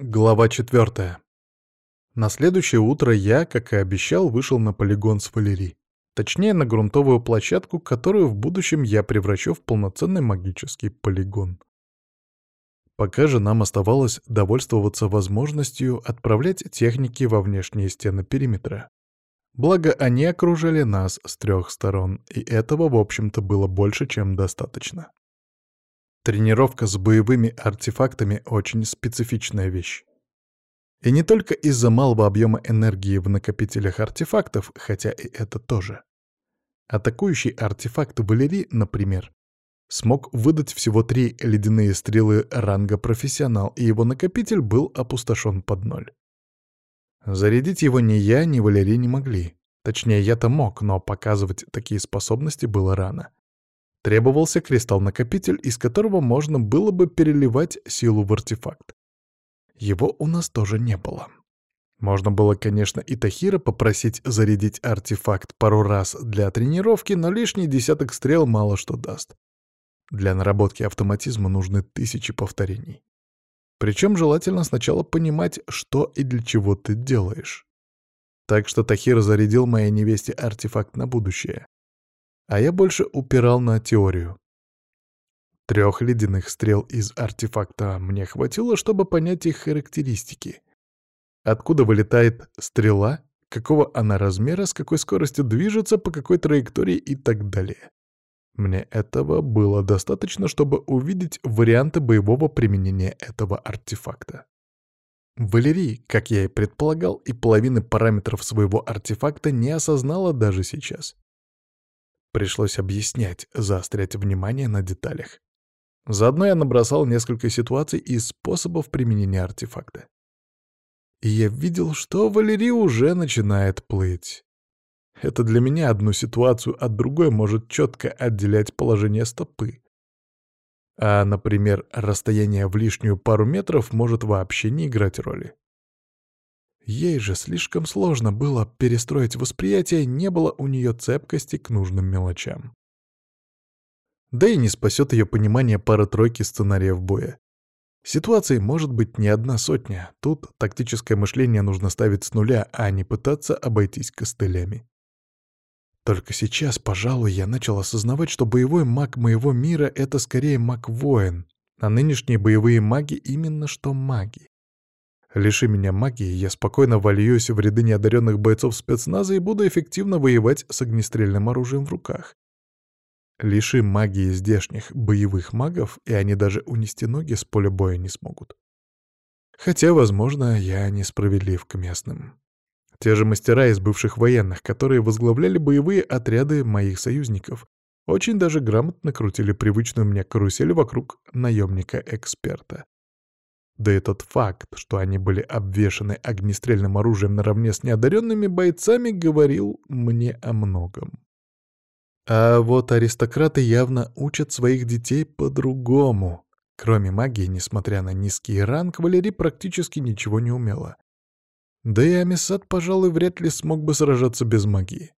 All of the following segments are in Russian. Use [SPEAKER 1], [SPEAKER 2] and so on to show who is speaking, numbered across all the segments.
[SPEAKER 1] Глава четвертая. На следующее утро я, как и обещал, вышел на полигон с Валери. Точнее, на грунтовую площадку, которую в будущем я превращу в полноценный магический полигон. Пока же нам оставалось довольствоваться возможностью отправлять техники во внешние стены периметра. Благо, они окружали нас с трех сторон, и этого, в общем-то, было больше, чем достаточно. Тренировка с боевыми артефактами — очень специфичная вещь. И не только из-за малого объема энергии в накопителях артефактов, хотя и это тоже. Атакующий артефакт Валерий, например, смог выдать всего три ледяные стрелы ранга профессионал, и его накопитель был опустошен под ноль. Зарядить его ни я, ни Валерий не могли. Точнее, я-то мог, но показывать такие способности было рано. Требовался кристалл-накопитель, из которого можно было бы переливать силу в артефакт. Его у нас тоже не было. Можно было, конечно, и Тахира попросить зарядить артефакт пару раз для тренировки, но лишний десяток стрел мало что даст. Для наработки автоматизма нужны тысячи повторений. Причем желательно сначала понимать, что и для чего ты делаешь. Так что Тахир зарядил моей невесте артефакт на будущее а я больше упирал на теорию. Трех ледяных стрел из артефакта мне хватило, чтобы понять их характеристики. Откуда вылетает стрела, какого она размера, с какой скоростью движется, по какой траектории и так далее. Мне этого было достаточно, чтобы увидеть варианты боевого применения этого артефакта. Валерий, как я и предполагал, и половины параметров своего артефакта не осознала даже сейчас. Пришлось объяснять, заострять внимание на деталях. Заодно я набросал несколько ситуаций и способов применения артефакта. И я видел, что Валерий уже начинает плыть. Это для меня одну ситуацию от другой может четко отделять положение стопы. А, например, расстояние в лишнюю пару метров может вообще не играть роли. Ей же слишком сложно было перестроить восприятие, не было у нее цепкости к нужным мелочам. Да и не спасет ее понимание пары-тройки сценариев боя. Ситуаций может быть не одна сотня, тут тактическое мышление нужно ставить с нуля, а не пытаться обойтись костылями. Только сейчас, пожалуй, я начал осознавать, что боевой маг моего мира — это скорее маг-воин, а нынешние боевые маги именно что маги. Лиши меня магии, я спокойно вольюсь в ряды неодаренных бойцов спецназа и буду эффективно воевать с огнестрельным оружием в руках. Лиши магии здешних боевых магов, и они даже унести ноги с поля боя не смогут. Хотя, возможно, я несправедлив к местным. Те же мастера из бывших военных, которые возглавляли боевые отряды моих союзников, очень даже грамотно крутили привычную мне карусель вокруг наемника-эксперта. Да и тот факт, что они были обвешаны огнестрельным оружием наравне с неодаренными бойцами, говорил мне о многом. А вот аристократы явно учат своих детей по-другому. Кроме магии, несмотря на низкий ранг, Валерий практически ничего не умела. Да и Амисад, пожалуй, вряд ли смог бы сражаться без магии.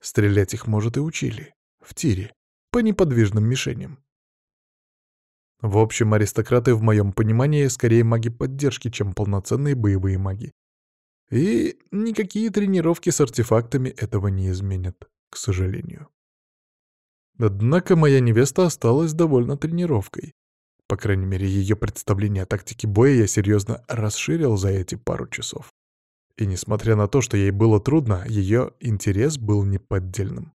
[SPEAKER 1] Стрелять их, может, и учили. В тире. По неподвижным мишеням. В общем, аристократы в моем понимании скорее маги поддержки, чем полноценные боевые маги. И никакие тренировки с артефактами этого не изменят, к сожалению. Однако моя невеста осталась довольно тренировкой. По крайней мере, ее представление о тактике боя я серьезно расширил за эти пару часов. И несмотря на то, что ей было трудно, ее интерес был неподдельным.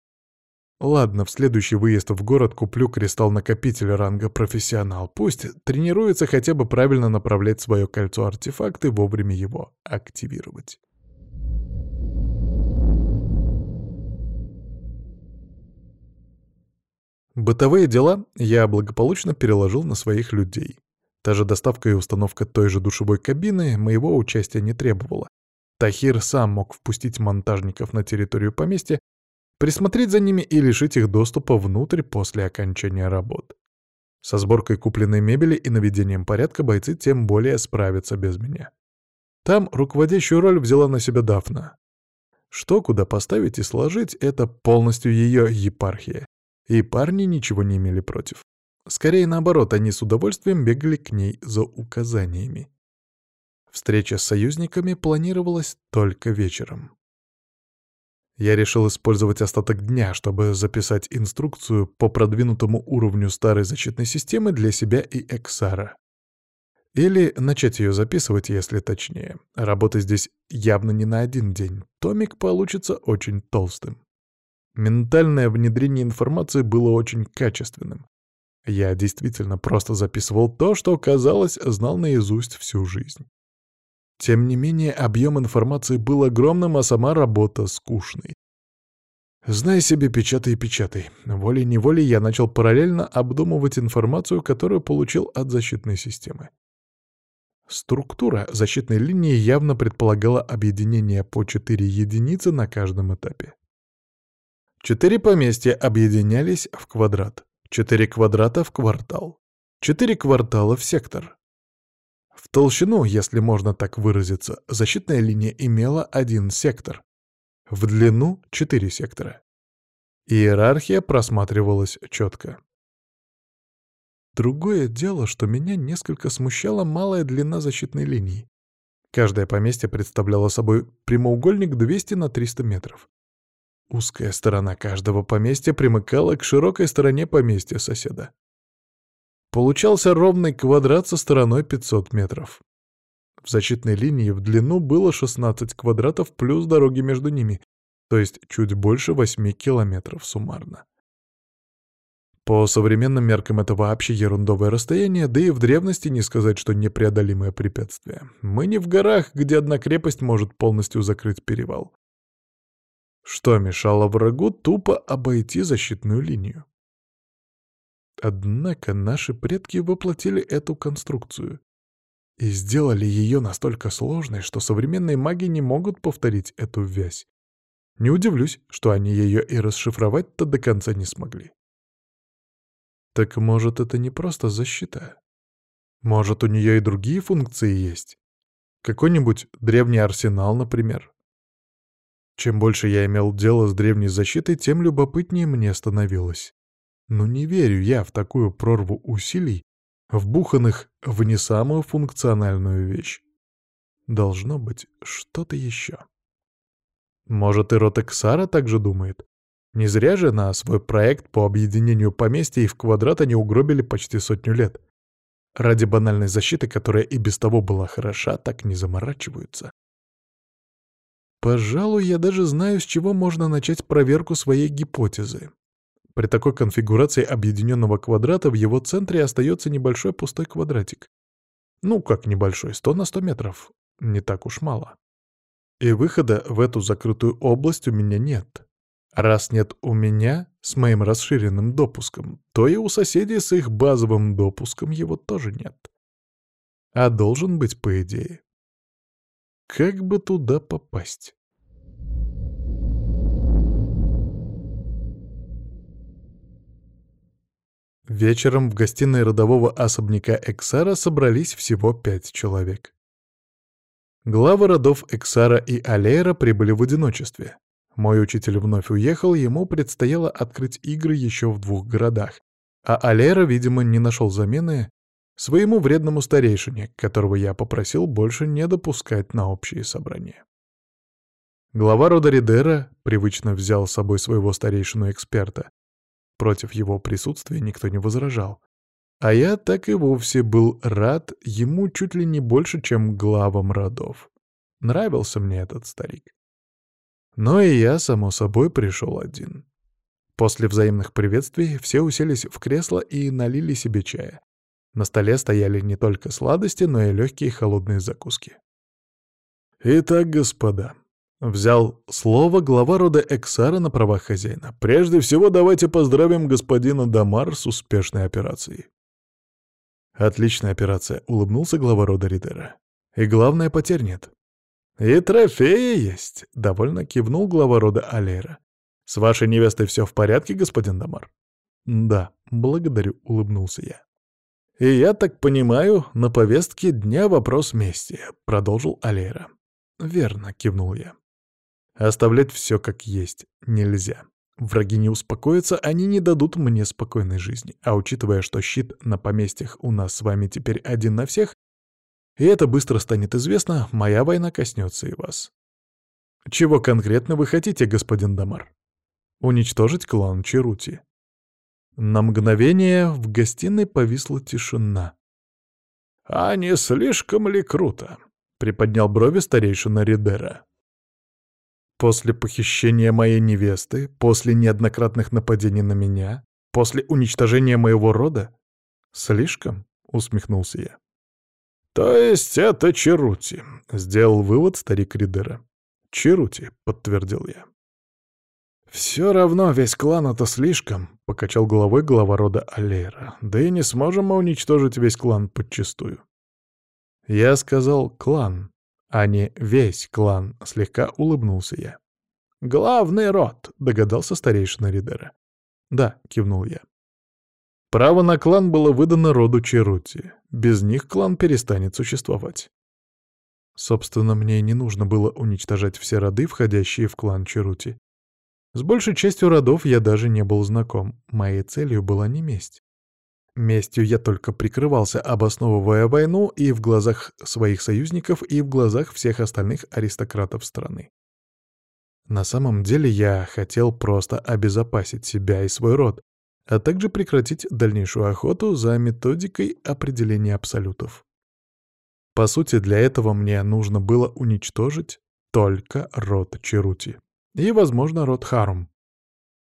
[SPEAKER 1] Ладно, в следующий выезд в город куплю кристалл-накопитель ранга профессионал. Пусть тренируется хотя бы правильно направлять свое кольцо-артефакт и вовремя его активировать. Бытовые дела я благополучно переложил на своих людей. Та же доставка и установка той же душевой кабины моего участия не требовала. Тахир сам мог впустить монтажников на территорию поместья присмотреть за ними и лишить их доступа внутрь после окончания работ. Со сборкой купленной мебели и наведением порядка бойцы тем более справятся без меня. Там руководящую роль взяла на себя Дафна. Что куда поставить и сложить — это полностью ее епархия. И парни ничего не имели против. Скорее наоборот, они с удовольствием бегали к ней за указаниями. Встреча с союзниками планировалась только вечером. Я решил использовать остаток дня, чтобы записать инструкцию по продвинутому уровню старой защитной системы для себя и Эксара. Или начать ее записывать, если точнее. Работа здесь явно не на один день. Томик получится очень толстым. Ментальное внедрение информации было очень качественным. Я действительно просто записывал то, что, казалось, знал наизусть всю жизнь. Тем не менее, объем информации был огромным, а сама работа скучной. Знай себе, печатай и печатай. Волей-неволей я начал параллельно обдумывать информацию, которую получил от защитной системы. Структура защитной линии явно предполагала объединение по 4 единицы на каждом этапе. Четыре поместья объединялись в квадрат, четыре квадрата в квартал, четыре квартала в сектор. В толщину, если можно так выразиться, защитная линия имела один сектор, в длину — четыре сектора. Иерархия просматривалась четко. Другое дело, что меня несколько смущала малая длина защитной линии. Каждое поместье представляло собой прямоугольник 200 на 300 метров. Узкая сторона каждого поместья примыкала к широкой стороне поместья соседа. Получался ровный квадрат со стороной 500 метров. В защитной линии в длину было 16 квадратов плюс дороги между ними, то есть чуть больше 8 километров суммарно. По современным меркам это вообще ерундовое расстояние, да и в древности не сказать, что непреодолимое препятствие. Мы не в горах, где одна крепость может полностью закрыть перевал что мешало врагу тупо обойти защитную линию. Однако наши предки воплотили эту конструкцию и сделали ее настолько сложной, что современные маги не могут повторить эту вязь. Не удивлюсь, что они ее и расшифровать-то до конца не смогли. Так может, это не просто защита? Может, у нее и другие функции есть? Какой-нибудь древний арсенал, например? Чем больше я имел дело с древней защитой, тем любопытнее мне становилось. Но не верю я в такую прорву усилий, вбуханных в не самую функциональную вещь. Должно быть что-то еще. Может, и Ротексара так же думает? Не зря же на свой проект по объединению поместья и в квадрат они угробили почти сотню лет. Ради банальной защиты, которая и без того была хороша, так не заморачиваются. Пожалуй, я даже знаю, с чего можно начать проверку своей гипотезы. При такой конфигурации объединенного квадрата в его центре остается небольшой пустой квадратик. Ну, как небольшой, 100 на 100 метров. Не так уж мало. И выхода в эту закрытую область у меня нет. Раз нет у меня с моим расширенным допуском, то и у соседей с их базовым допуском его тоже нет. А должен быть, по идее. Как бы туда попасть? Вечером в гостиной родового особняка Эксара собрались всего пять человек. Главы родов Эксара и Алейра прибыли в одиночестве. Мой учитель вновь уехал, ему предстояло открыть игры еще в двух городах, а Алейра, видимо, не нашел замены своему вредному старейшине, которого я попросил больше не допускать на общие собрания. Глава рода Ридера привычно взял с собой своего старейшину-эксперта. Против его присутствия никто не возражал. А я так и вовсе был рад ему чуть ли не больше, чем главам родов. Нравился мне этот старик. Но и я, само собой, пришел один. После взаимных приветствий все уселись в кресло и налили себе чая. На столе стояли не только сладости, но и легкие холодные закуски. «Итак, господа», — взял слово глава рода Эксара на правах хозяина. «Прежде всего давайте поздравим господина Дамар с успешной операцией». «Отличная операция», — улыбнулся глава рода Ридера. «И главное, потерь нет». «И трофеи есть», — довольно кивнул глава рода Алейра. «С вашей невестой все в порядке, господин Дамар?» «Да, благодарю», — улыбнулся я. «И я так понимаю, на повестке дня вопрос мести», — продолжил Алейра. «Верно», — кивнул я. «Оставлять все как есть нельзя. Враги не успокоятся, они не дадут мне спокойной жизни. А учитывая, что щит на поместьях у нас с вами теперь один на всех, И это быстро станет известно, моя война коснется и вас. Чего конкретно вы хотите, господин Дамар? Уничтожить клан Черути. На мгновение в гостиной повисла тишина. «А не слишком ли круто?» — приподнял брови старейшина Ридера. «После похищения моей невесты, после неоднократных нападений на меня, после уничтожения моего рода? Слишком?» — усмехнулся я. «То есть это Черути», — сделал вывод старик Ридера. «Черути», — подтвердил я. «Все равно весь клан — это слишком», — покачал головой глава рода Алейра. «Да и не сможем мы уничтожить весь клан подчистую». Я сказал «клан», а не «весь клан», — слегка улыбнулся я. «Главный род», — догадался старейшина Ридера. «Да», — кивнул я. Право на клан было выдано роду Черути. Без них клан перестанет существовать. Собственно, мне не нужно было уничтожать все роды, входящие в клан Черути. С большей частью родов я даже не был знаком. Моей целью была не месть. Местью я только прикрывался, обосновывая войну и в глазах своих союзников, и в глазах всех остальных аристократов страны. На самом деле я хотел просто обезопасить себя и свой род, а также прекратить дальнейшую охоту за методикой определения абсолютов. По сути, для этого мне нужно было уничтожить только род Черути. И, возможно, род Харум.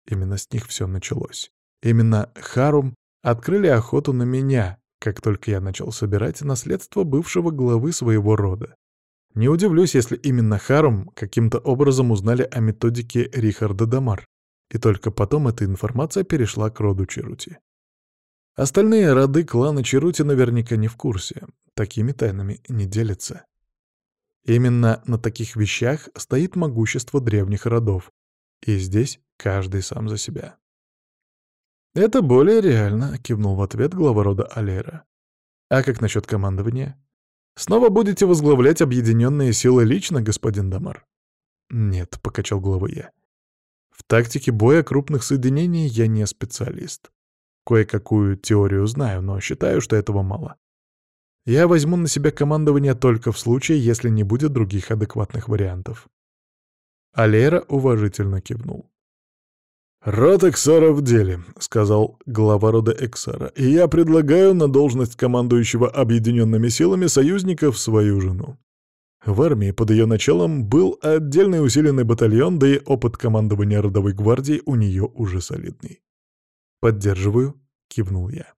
[SPEAKER 1] Именно с них все началось. Именно Харум открыли охоту на меня, как только я начал собирать наследство бывшего главы своего рода. Не удивлюсь, если именно Харум каким-то образом узнали о методике Рихарда Дамар, и только потом эта информация перешла к роду Черути. Остальные роды клана Черути наверняка не в курсе, такими тайнами не делятся. Именно на таких вещах стоит могущество древних родов, и здесь каждый сам за себя. «Это более реально», — кивнул в ответ глава рода Алера. «А как насчет командования? Снова будете возглавлять объединенные силы лично, господин Дамар?» «Нет», — покачал головой я. В тактике боя крупных соединений я не специалист. Кое-какую теорию знаю, но считаю, что этого мало. Я возьму на себя командование только в случае, если не будет других адекватных вариантов. Алера уважительно кивнул. «Род Эксара в деле», — сказал глава рода Эксара, «и я предлагаю на должность командующего объединенными силами союзников свою жену. В армии под ее началом был отдельный усиленный батальон, да и опыт командования родовой гвардии у нее уже солидный. «Поддерживаю», — кивнул я.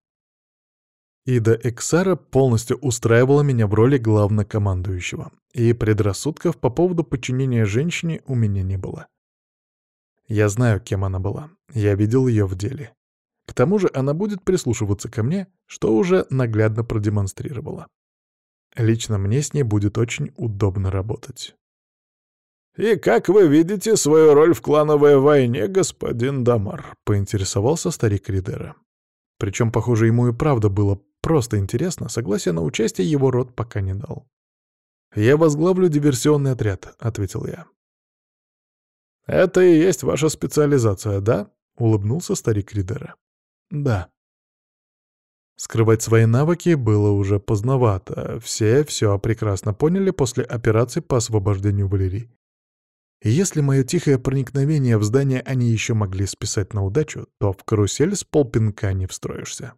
[SPEAKER 1] Ида Эксара полностью устраивала меня в роли главнокомандующего, и предрассудков по поводу подчинения женщине у меня не было. Я знаю, кем она была, я видел ее в деле. К тому же она будет прислушиваться ко мне, что уже наглядно продемонстрировала. Лично мне с ней будет очень удобно работать. «И как вы видите свою роль в клановой войне, господин Дамар?» — поинтересовался старик Ридера. Причем, похоже, ему и правда было просто интересно, согласия на участие его род пока не дал. «Я возглавлю диверсионный отряд», — ответил я. «Это и есть ваша специализация, да?» — улыбнулся старик Ридера. «Да», Скрывать свои навыки было уже поздновато, все все прекрасно поняли после операции по освобождению Валерии. И если мое тихое проникновение в здание они еще могли списать на удачу, то в карусель с полпинка не встроишься.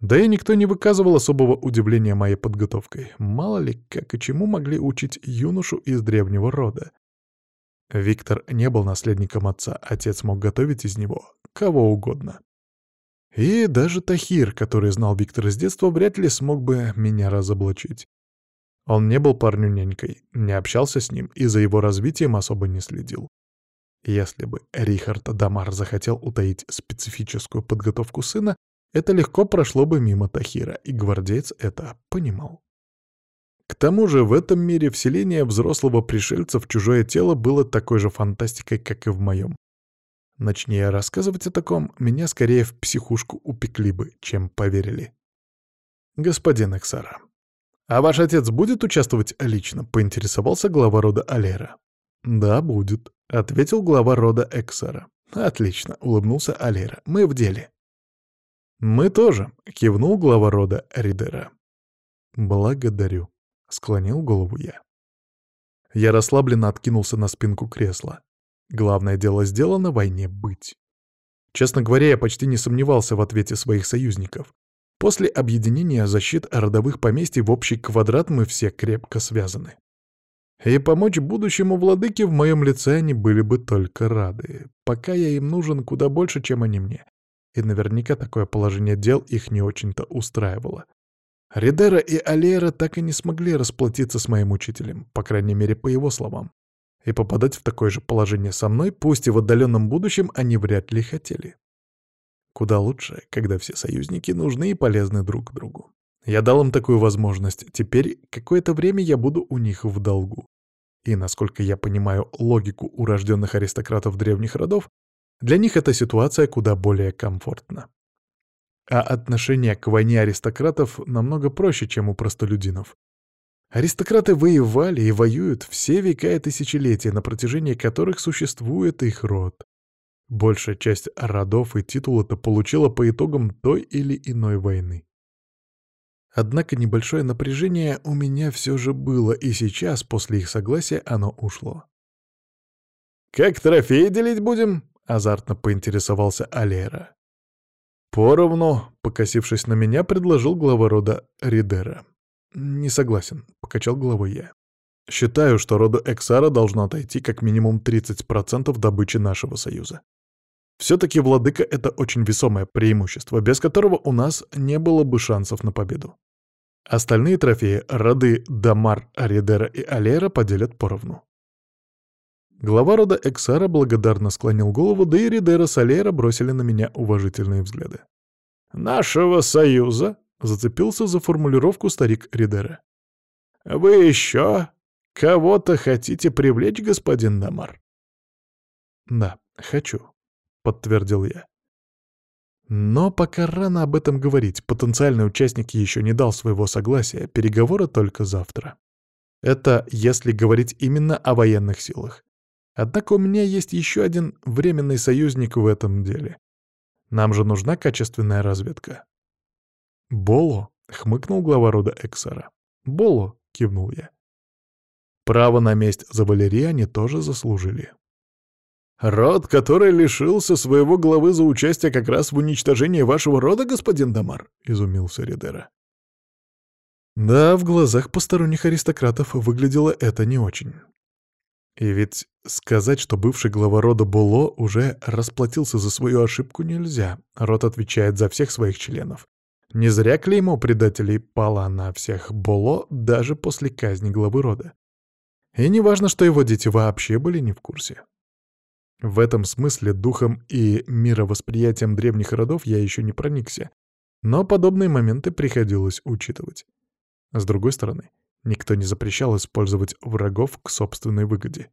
[SPEAKER 1] Да и никто не выказывал особого удивления моей подготовкой. Мало ли, как и чему могли учить юношу из древнего рода. Виктор не был наследником отца, отец мог готовить из него кого угодно. И даже Тахир, который знал Виктора с детства, вряд ли смог бы меня разоблачить. Он не был парню-нянькой, не общался с ним и за его развитием особо не следил. Если бы Рихард Дамар захотел утаить специфическую подготовку сына, это легко прошло бы мимо Тахира, и гвардеец это понимал. К тому же в этом мире вселение взрослого пришельца в чужое тело было такой же фантастикой, как и в моем. Начни я рассказывать о таком, меня скорее в психушку упекли бы, чем поверили. Господин Эксара, а ваш отец будет участвовать лично? Поинтересовался глава рода Алера. Да, будет, ответил глава рода Эксара. Отлично, улыбнулся Алера. Мы в деле. Мы тоже, кивнул глава рода Ридера. «Благодарю», — склонил голову я. Я расслабленно откинулся на спинку кресла. Главное дело сделано, войне быть. Честно говоря, я почти не сомневался в ответе своих союзников. После объединения защит родовых поместий в общий квадрат мы все крепко связаны. И помочь будущему владыке в моем лице они были бы только рады. Пока я им нужен куда больше, чем они мне. И наверняка такое положение дел их не очень-то устраивало. Ридера и Алера так и не смогли расплатиться с моим учителем, по крайней мере, по его словам. И попадать в такое же положение со мной, пусть и в отдаленном будущем, они вряд ли хотели. Куда лучше, когда все союзники нужны и полезны друг другу. Я дал им такую возможность, теперь какое-то время я буду у них в долгу. И, насколько я понимаю логику урожденных аристократов древних родов, для них эта ситуация куда более комфортна. А отношение к войне аристократов намного проще, чем у простолюдинов. Аристократы воевали и воюют все века и тысячелетия, на протяжении которых существует их род. Большая часть родов и титула-то получила по итогам той или иной войны. Однако небольшое напряжение у меня все же было, и сейчас, после их согласия, оно ушло. «Как трофеи делить будем?» — азартно поинтересовался Алера. «Поровну», — покосившись на меня, предложил глава рода Ридера. «Не согласен», — покачал головой я. «Считаю, что роду Эксара должно отойти как минимум 30% добычи нашего союза. Все-таки владыка — это очень весомое преимущество, без которого у нас не было бы шансов на победу. Остальные трофеи роды Дамар, Аридера и Алера поделят поровну. Глава рода Эксара благодарно склонил голову, да и Ридера с Алейра бросили на меня уважительные взгляды. «Нашего союза?» — зацепился за формулировку старик Ридера. «Вы еще кого-то хотите привлечь, господин Дамар?» «Да, хочу», — подтвердил я. Но пока рано об этом говорить, потенциальный участник еще не дал своего согласия, переговоры только завтра. Это если говорить именно о военных силах. Однако у меня есть еще один временный союзник в этом деле. Нам же нужна качественная разведка. «Боло?» — хмыкнул глава рода Эксара. «Боло?» — кивнул я. Право на месть за Валерия они тоже заслужили. «Род, который лишился своего главы за участие как раз в уничтожении вашего рода, господин Дамар?» — изумился Ридера. Да, в глазах посторонних аристократов выглядело это не очень. И ведь сказать, что бывший глава рода Боло уже расплатился за свою ошибку нельзя. Род отвечает за всех своих членов. Не зря клеймо предателей пало на всех Боло даже после казни главы рода. И не важно, что его дети вообще были не в курсе. В этом смысле духом и мировосприятием древних родов я еще не проникся, но подобные моменты приходилось учитывать. С другой стороны, Никто не запрещал использовать врагов к собственной выгоде.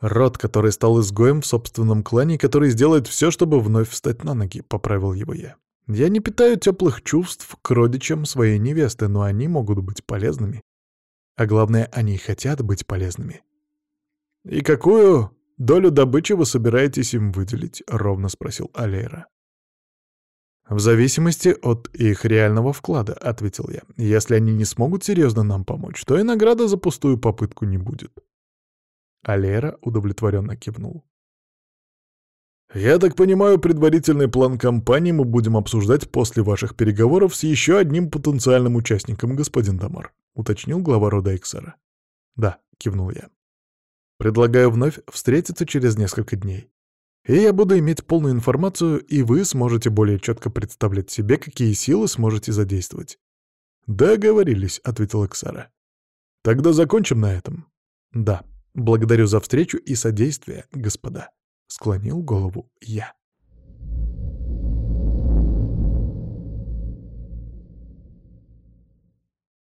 [SPEAKER 1] Род, который стал изгоем в собственном клане, который сделает все, чтобы вновь встать на ноги, — поправил его я. Я не питаю теплых чувств к родичам своей невесты, но они могут быть полезными. А главное, они хотят быть полезными. «И какую долю добычи вы собираетесь им выделить?» — ровно спросил Алейра. «В зависимости от их реального вклада», — ответил я. «Если они не смогут серьезно нам помочь, то и награда за пустую попытку не будет». Алера удовлетворенно кивнул. «Я так понимаю, предварительный план кампании мы будем обсуждать после ваших переговоров с еще одним потенциальным участником, господин Дамар», — уточнил глава рода Эксера. «Да», — кивнул я. «Предлагаю вновь встретиться через несколько дней. И я буду иметь полную информацию, и вы сможете более четко представлять себе, какие силы сможете задействовать. «Договорились», — ответил Эксара. «Тогда закончим на этом». «Да, благодарю за встречу и содействие, господа», — склонил голову я.